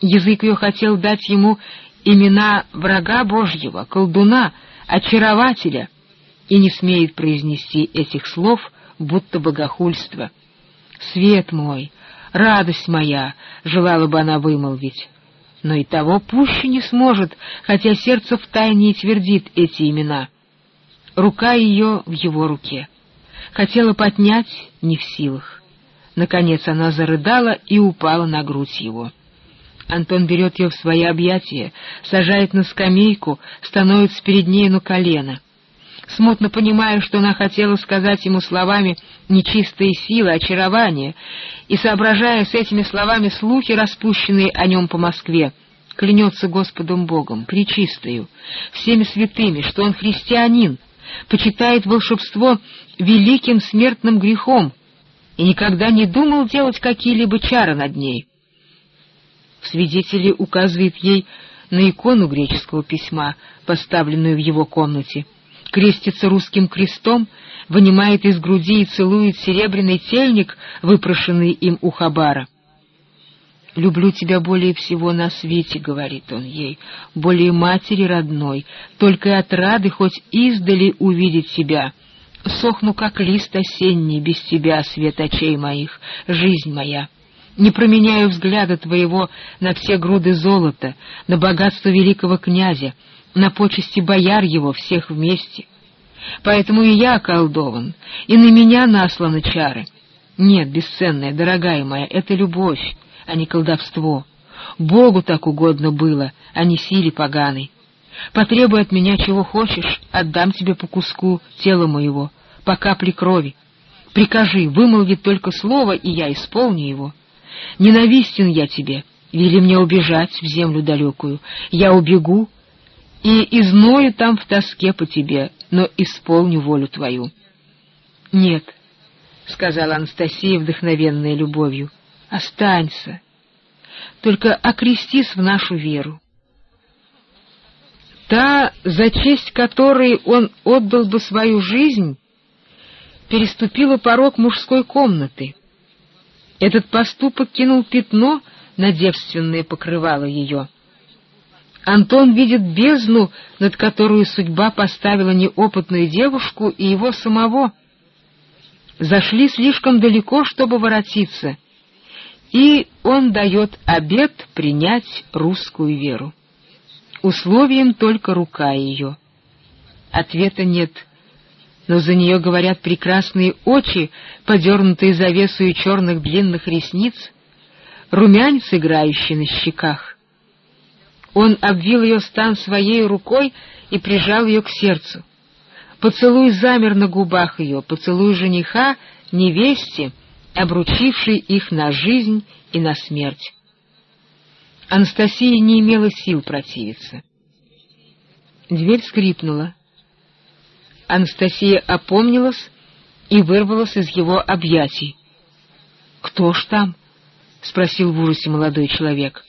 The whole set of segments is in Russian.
Язык ее хотел дать ему имена врага Божьего, колдуна, очарователя, и не смеет произнести этих слов, будто богохульство. «Свет мой, радость моя!» — желала бы она вымолвить. Но и того пуще не сможет, хотя сердце втайне и твердит эти имена. Рука ее в его руке. Хотела поднять, не в силах. Наконец она зарыдала и упала на грудь его. Антон берет ее в свои объятия, сажает на скамейку, становится перед ней на колено. Смутно понимая, что она хотела сказать ему словами нечистые силы, очарование, и соображая с этими словами слухи, распущенные о нем по Москве, клянется Господом Богом, причистою, всеми святыми, что он христианин, почитает волшебство великим смертным грехом и никогда не думал делать какие-либо чары над ней. Свидетели указывает ей на икону греческого письма, поставленную в его комнате, крестится русским крестом, вынимает из груди и целует серебряный тельник, выпрошенный им у Хабара. «Люблю тебя более всего на свете», — говорит он ей, — «более матери родной, только и от рады хоть издали увидеть тебя. Сохну, как лист осенний, без тебя, свет очей моих, жизнь моя» не променяю взгляда твоего на все груды золота, на богатство великого князя, на почести бояр его всех вместе. Поэтому и я околдован, и на меня насланы чары. Нет, бесценная, дорогая моя, это любовь, а не колдовство. Богу так угодно было, а не силе поганой. Потребуй от меня чего хочешь, отдам тебе по куску тела моего, по капле крови. Прикажи, вымолвит только слово, и я исполню его. Ненавистен я тебе, вели мне убежать в землю далекую. Я убегу и изною там в тоске по тебе, но исполню волю твою. — Нет, — сказала Анастасия, вдохновенная любовью, — останься, только окрестись в нашу веру. Та, за честь которой он отдал бы свою жизнь, переступила порог мужской комнаты — этот поступок кинул пятно на девственное покрывало ее. Антон видит бездну, над которую судьба поставила неопытную девушку и его самого. Зашли слишком далеко, чтобы воротиться, и он дает обет принять русскую веру. Условием только рука ее. Ответа нет — но за нее говорят прекрасные очи, подернутые завесою черных длинных ресниц, румянец, играющий на щеках. Он обвил ее стан своей рукой и прижал ее к сердцу. Поцелуй замер на губах ее, поцелуй жениха, невесте, обручивший их на жизнь и на смерть. Анастасия не имела сил противиться. Дверь скрипнула. Анастасия опомнилась и вырвалась из его объятий. «Кто ж там?» — спросил в ужасе молодой человек.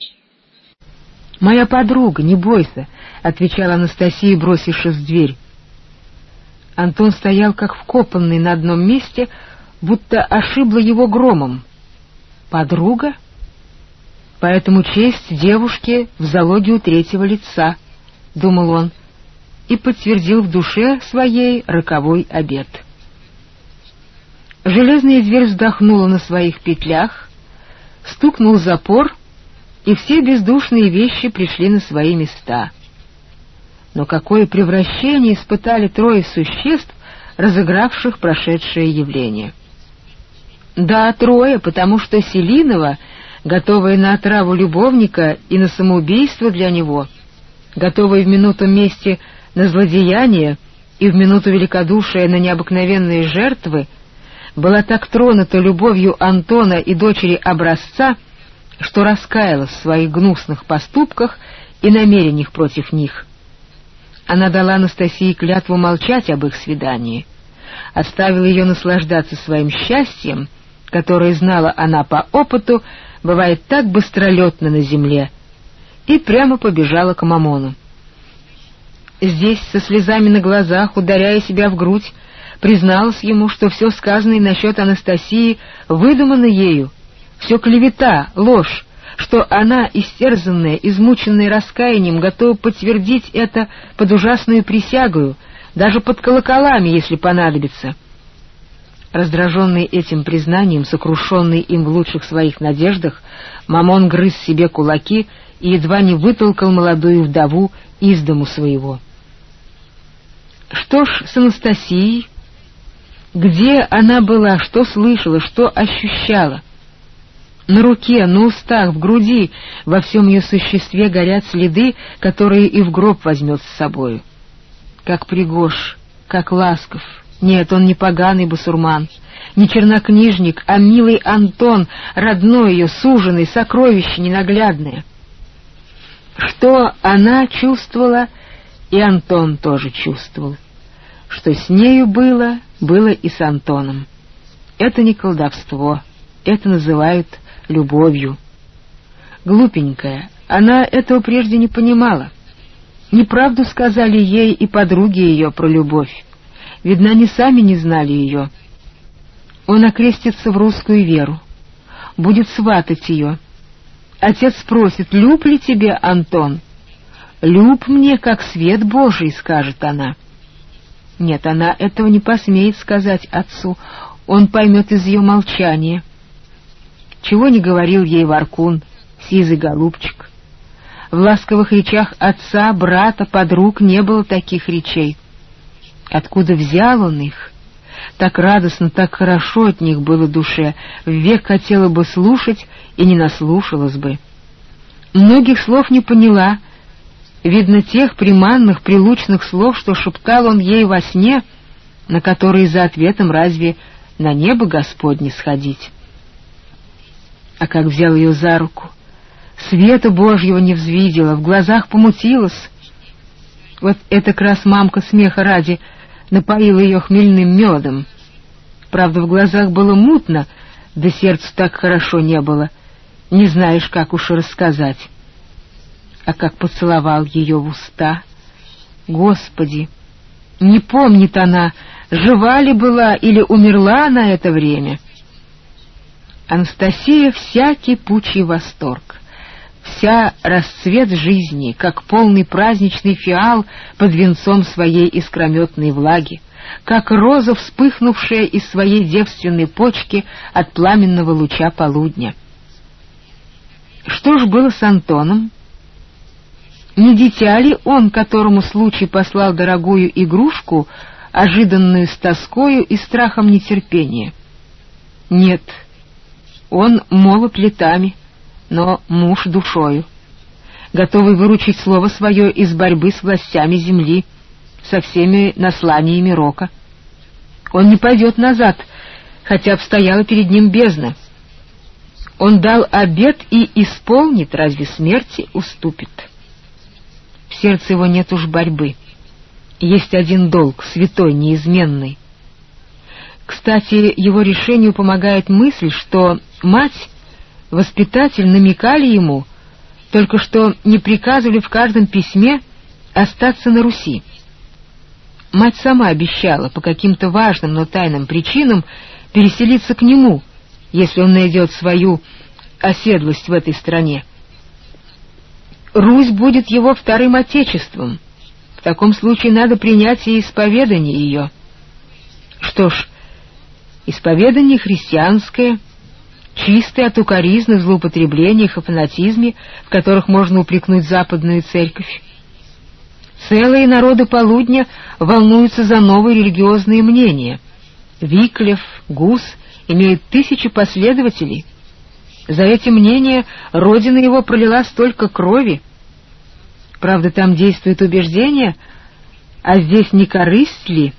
«Моя подруга, не бойся», — отвечала Анастасия, бросившись в дверь. Антон стоял как вкопанный на одном месте, будто ошибла его громом. «Подруга?» «Поэтому честь девушки в залоге у третьего лица», — думал он и подтвердил в душе своей роковой обет. Железная дверь вздохнула на своих петлях, стукнул запор, и все бездушные вещи пришли на свои места. Но какое превращение испытали трое существ, разыгравших прошедшее явление. Да, трое, потому что Селинова, готовая на отраву любовника и на самоубийство для него, готовая в минуту мести на злодеяние и в минуту великодушия на необыкновенные жертвы, была так тронута любовью Антона и дочери образца, что раскаялась в своих гнусных поступках и намерениях против них. Она дала Анастасии клятву молчать об их свидании, оставила ее наслаждаться своим счастьем, которое знала она по опыту, бывает так быстролетно на земле, и прямо побежала к Мамону. Здесь, со слезами на глазах, ударяя себя в грудь, призналась ему, что все сказанное насчет Анастасии выдумано ею, все клевета, ложь, что она, истерзанная, измученная раскаянием, готова подтвердить это под ужасную присягою, даже под колоколами, если понадобится. Раздраженный этим признанием, сокрушенный им в лучших своих надеждах, Мамон грыз себе кулаки и едва не вытолкал молодую вдову из дому своего. Что ж с Анастасией? Где она была, что слышала, что ощущала? На руке, на устах, в груди, во всем ее существе горят следы, которые и в гроб возьмет с собою. Как пригож, как ласков. Нет, он не поганый басурман, не чернокнижник, а милый Антон, родной ее, суженый, сокровище ненаглядное. Что она чувствовала, и Антон тоже чувствовал. Что с нею было, было и с Антоном. Это не колдовство, это называют любовью. Глупенькая, она этого прежде не понимала. Неправду сказали ей и подруги ее про любовь. Видно, они сами не знали ее. Он окрестится в русскую веру, будет сватать ее. Отец спросит, люб ли тебе, Антон? «Люб мне, как свет Божий», — скажет она. Нет, она этого не посмеет сказать отцу, он поймет из ее молчания. Чего не говорил ей Варкун, сизый голубчик. В ласковых речах отца, брата, подруг не было таких речей. Откуда взял он их? Так радостно, так хорошо от них было душе, век хотела бы слушать и не наслушалась бы. Многих слов не поняла, видно тех приманных, прилучных слов, что шептал он ей во сне, на которые за ответом разве на небо Господне сходить а как взял ее за руку. Света Божьего не взвидела, в глазах помутилась. Вот эта крас мамка смеха ради напоила ее хмельным медом. Правда, в глазах было мутно, да сердцу так хорошо не было. Не знаешь, как уж рассказать. А как поцеловал ее в уста. Господи! Не помнит она, жива ли была или умерла на это время. — Анастасия вся кипучий восторг, вся расцвет жизни, как полный праздничный фиал под венцом своей искрометной влаги, как роза, вспыхнувшая из своей девственной почки от пламенного луча полудня. Что ж было с Антоном? Не дитя ли он, которому случай послал дорогую игрушку, ожиданную с тоскою и страхом нетерпения? Нет, — он молод летами, но муж душою, готовый выручить слово свое из борьбы с властями земли, со всеми насланиями рока. Он не пойдет назад, хотя обстояла перед ним бездна. Он дал обет и исполнит, разве смерти уступит? Сердце его нет уж борьбы. Есть один долг, святой, неизменный. Кстати, его решению помогает мысль, что Мать, воспитатель намекали ему, только что не приказывали в каждом письме остаться на Руси. Мать сама обещала по каким-то важным, но тайным причинам переселиться к нему, если он найдет свою оседлость в этой стране. Русь будет его вторым отечеством. В таком случае надо принять и исповедание ее. Что ж, исповедание христианское — чистые от укоризны, злоупотреблениях и фанатизме, в которых можно упрекнуть западную церковь. Целые народы полудня волнуются за новые религиозные мнения. Виклев, Гус имеют тысячи последователей. За эти мнения родина его пролила столько крови. Правда, там действует убеждение, а здесь не корысть ли,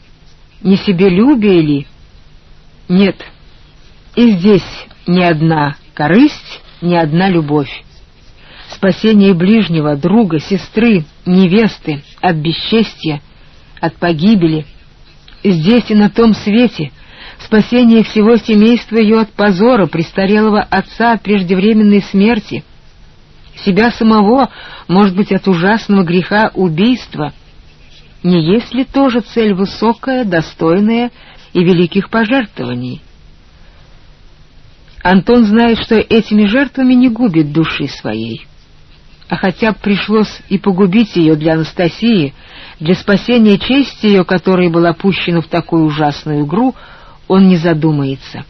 не себелюбие ли? Нет, и здесь ни одна корысть, ни одна любовь. Спасение ближнего, друга, сестры, невесты от бесчестья, от погибели. Здесь и на том свете спасение всего семейства ее от позора, престарелого отца от преждевременной смерти, себя самого, может быть, от ужасного греха убийства. Не есть ли тоже цель высокая, достойная и великих пожертвований? Антон знает, что этими жертвами не губит души своей. А хотя бы пришлось и погубить ее для Анастасии, для спасения чести ее, которая была пущена в такую ужасную игру, он не задумается.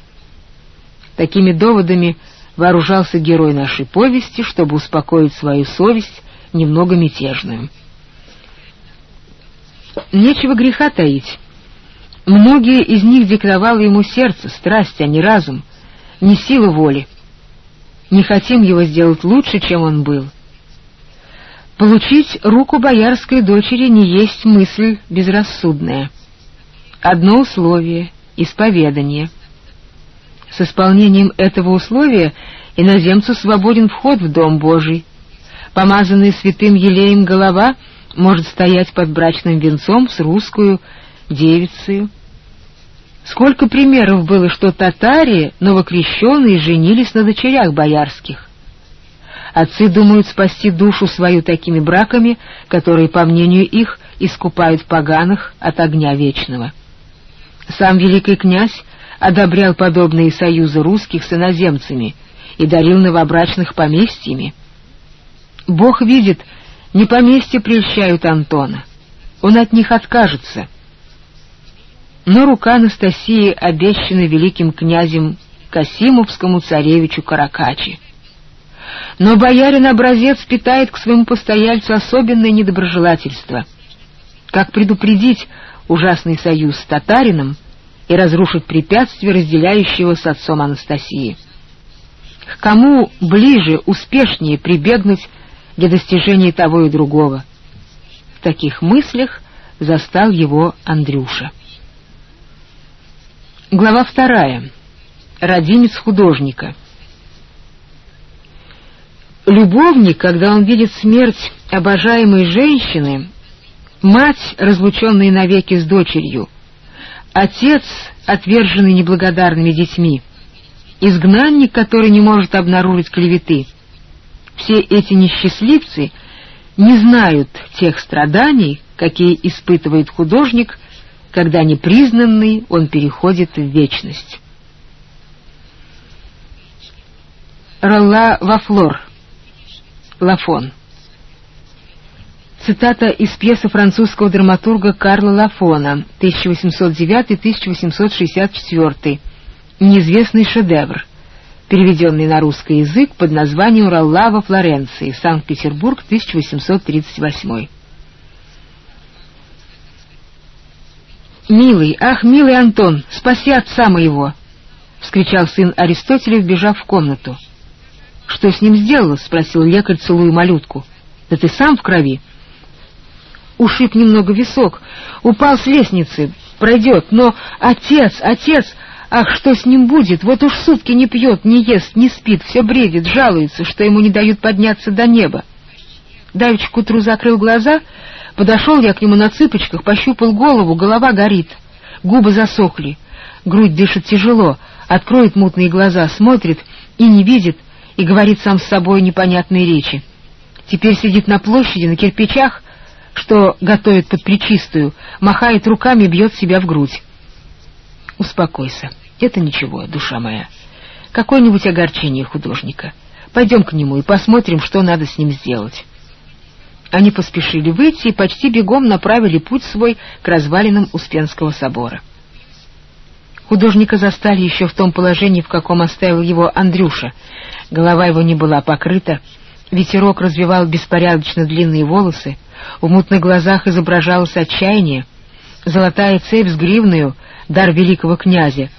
Такими доводами вооружался герой нашей повести, чтобы успокоить свою совесть, немного мятежную. Нечего греха таить. Многие из них диктовало ему сердце, страсть, а не разум, не сила воли. Не хотим его сделать лучше, чем он был. Получить руку боярской дочери не есть мысль безрассудная. Одно условие — исповедание. С исполнением этого условия иноземцу свободен вход в Дом Божий. Помазанный святым елеем голова может стоять под брачным венцом с русскую девицею. Сколько примеров было, что татари, новокрещенные, женились на дочерях боярских. Отцы думают спасти душу свою такими браками, которые, по мнению их, искупают поганых от огня вечного. Сам великий князь одобрял подобные союзы русских с иноземцами и дарил новобрачных поместьями. Бог видит, не поместья прельщают Антона. Он от них откажется — но рука Анастасии обещана великим князем Касимовскому царевичу Каракачи. Но боярин-образец питает к своему постояльцу особенное недоброжелательство. Как предупредить ужасный союз с татарином и разрушить препятствие, разделяющего с отцом Анастасии? К кому ближе, успешнее прибегнуть для достижения того и другого? В таких мыслях застал его Андрюша. Глава вторая. Родимец художника. Любовник, когда он видит смерть обожаемой женщины, мать, разлученная навеки с дочерью, отец, отверженный неблагодарными детьми, изгнанник, который не может обнаружить клеветы, все эти несчастливцы не знают тех страданий, какие испытывает художник, когда непризнанный он переходит в вечность. Ролла Вафлор. Лафон. Цитата из пьесы французского драматурга Карла Лафона, 1809-1864. Неизвестный шедевр, переведенный на русский язык под названием «Ролла во Флоренции», Санкт-Петербург, 1838. «Милый, ах, милый Антон, спаси отца моего!» — вскричал сын Аристотеля, вбежав в комнату. «Что с ним сделалось?» — спросил лекарь, целуя малютку. «Да ты сам в крови». Ушиб немного висок, упал с лестницы, пройдет, но отец, отец, ах, что с ним будет? Вот уж сутки не пьет, не ест, не спит, все бредит, жалуется, что ему не дают подняться до неба. Давич к утру закрыл глаза — Подошел я к нему на цыпочках, пощупал голову, голова горит, губы засохли, грудь дышит тяжело, откроет мутные глаза, смотрит и не видит, и говорит сам с собой непонятные речи. Теперь сидит на площади, на кирпичах, что готовит под причистую, махает руками, бьет себя в грудь. Успокойся, это ничего, душа моя. Какое-нибудь огорчение художника. Пойдем к нему и посмотрим, что надо с ним сделать. Они поспешили выйти и почти бегом направили путь свой к развалинам Успенского собора. Художника застали еще в том положении, в каком оставил его Андрюша. Голова его не была покрыта, ветерок развивал беспорядочно длинные волосы, в мутных глазах изображалось отчаяние, золотая цепь с гривною, дар великого князя,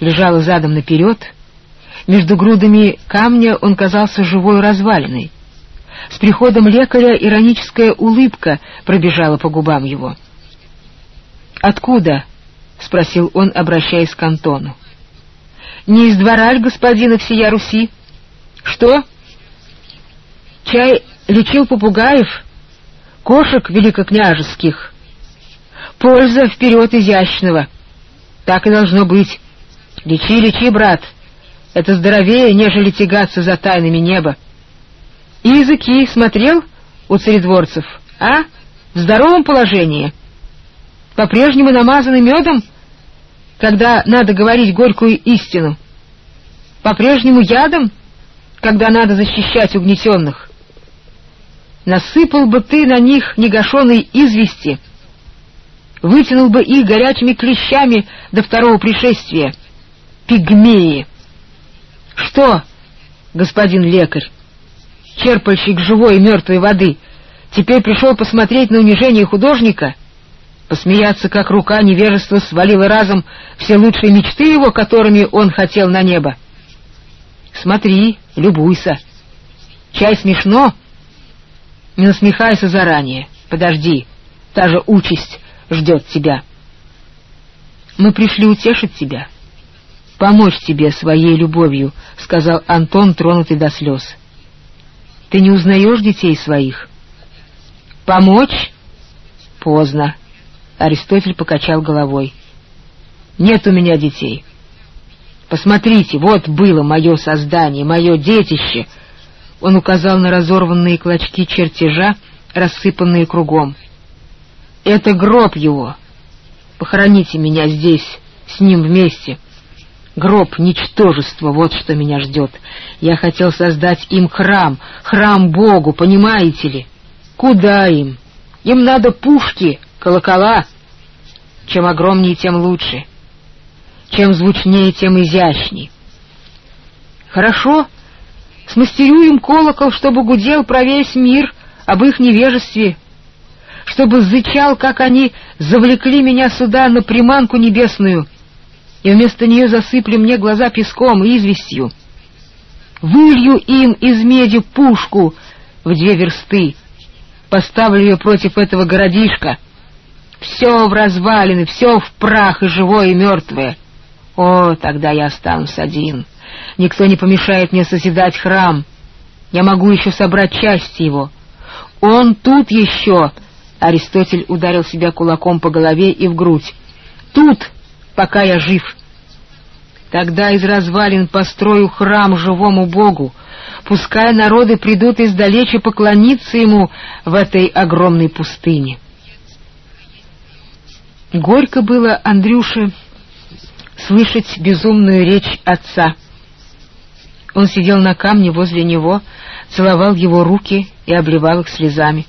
лежала задом наперед, между грудами камня он казался живой развалиной. С приходом лекаря ироническая улыбка пробежала по губам его. «Откуда?» — спросил он, обращаясь к Антону. «Не из двора ль господина всея Руси?» «Что?» «Чай лечил попугаев, кошек великокняжеских. Польза вперед изящного. Так и должно быть. Лечи, лечи, брат. Это здоровее, нежели тягаться за тайнами неба. И языки смотрел у царедворцев, а? В здоровом положении. По-прежнему намазаны медом, когда надо говорить горькую истину. по-прежнему ядом, когда надо защищать угнетенных. Насыпал бы ты на них негашенной извести, вытянул бы их горячими клещами до второго пришествия. Пигмеи! Что, господин лекарь, черпальщик живой и мертвой воды, теперь пришел посмотреть на унижение художника, посмеяться, как рука невежества свалила разом все лучшие мечты его, которыми он хотел на небо? Смотри, любуйся. Чай смешно? Не насмехайся заранее. Подожди, та же участь ждет тебя. Мы пришли утешить тебя, помочь тебе своей любовью, — сказал Антон, тронутый до слез. Ты не узнаешь детей своих? Помочь? Поздно. Аристотель покачал головой. Нет у меня детей. Посмотрите, вот было мое создание, мое детище. Он указал на разорванные клочки чертежа, рассыпанные кругом. Это гроб его. Похороните меня здесь, с ним вместе. Гроб — ничтожество, вот что меня ждет. Я хотел создать им храм, храм Богу, понимаете ли? Куда им? Им надо пушки, колокола. Чем огромнее, тем лучше. Чем звучнее, тем изящней. Хорошо, смастерю им колокол, чтобы гудел про весь мир об их невежестве, чтобы зычал, как они завлекли меня сюда на приманку небесную — и вместо нее засыпли мне глаза песком и известью. Вылью им из меди пушку в две версты, поставлю ее против этого городишка. Все в развалины, все в прах и живое, и мертвое. О, тогда я останусь один. Никто не помешает мне созидать храм. Я могу еще собрать части его. Он тут еще... Аристотель ударил себя кулаком по голове и в грудь. Тут пока я жив. Тогда из развалин построю храм живому Богу, пускай народы придут издалече поклониться ему в этой огромной пустыне. Горько было Андрюше слышать безумную речь отца. Он сидел на камне возле него, целовал его руки и обливал их слезами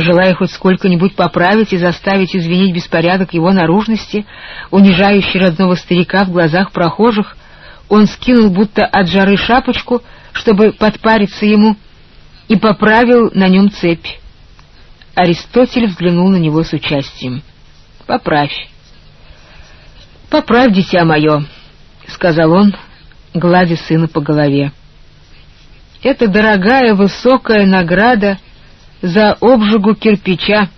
желая хоть сколько-нибудь поправить и заставить извинить беспорядок его наружности, унижающий родного старика в глазах прохожих, он скинул будто от жары шапочку, чтобы подпариться ему, и поправил на нем цепь. Аристотель взглянул на него с участием. — Поправь. — Поправь, дитя мое, — сказал он, гладя сына по голове. — Это дорогая высокая награда — за обжигу кирпича,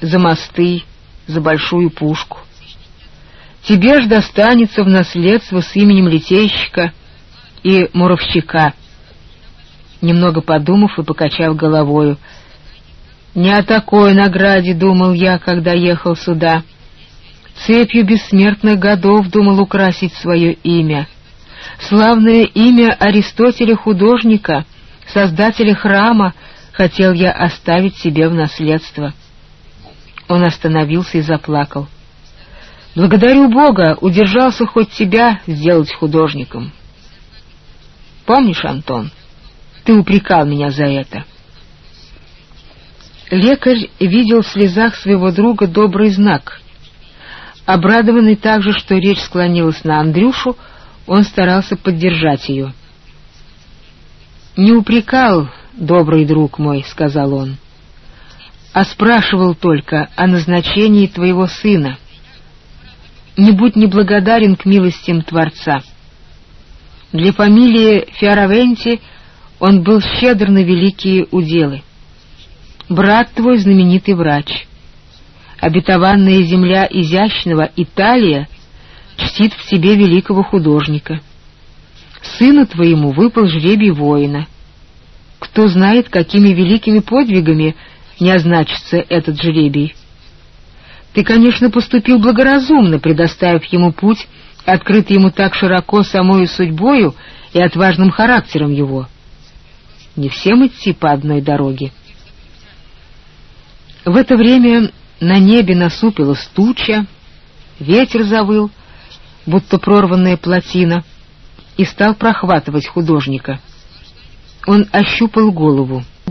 за мосты, за большую пушку. Тебе ж достанется в наследство с именем литейщика и муровщика. Немного подумав и покачав головою, «Не о такой награде думал я, когда ехал сюда. Цепью бессмертных годов думал украсить свое имя. Славное имя Аристотеля-художника, создателя храма, хотел я оставить себе в наследство. Он остановился и заплакал. Благодарю Бога, удержался хоть тебя сделать художником. Помнишь, Антон, ты упрекал меня за это. Лекарь видел в слезах своего друга добрый знак. Обрадованный также, что речь склонилась на Андрюшу, он старался поддержать ее. Не упрекал добрый друг мой, — сказал он, — а спрашивал только о назначении твоего сына. Не будь неблагодарен к милостям Творца. Для фамилии Фиоравенти он был щедр на великие уделы. Брат твой — знаменитый врач. Обетованная земля изящного Италия чтит в себе великого художника. Сыну твоему выпал жребий воина — кто знает, какими великими подвигами не означится этот жребий. Ты, конечно, поступил благоразумно, предоставив ему путь, открытый ему так широко самою судьбою и отважным характером его. Не всем идти по одной дороге. В это время на небе насупилась туча, ветер завыл, будто прорванная плотина, и стал прохватывать художника. Он ощупал голову.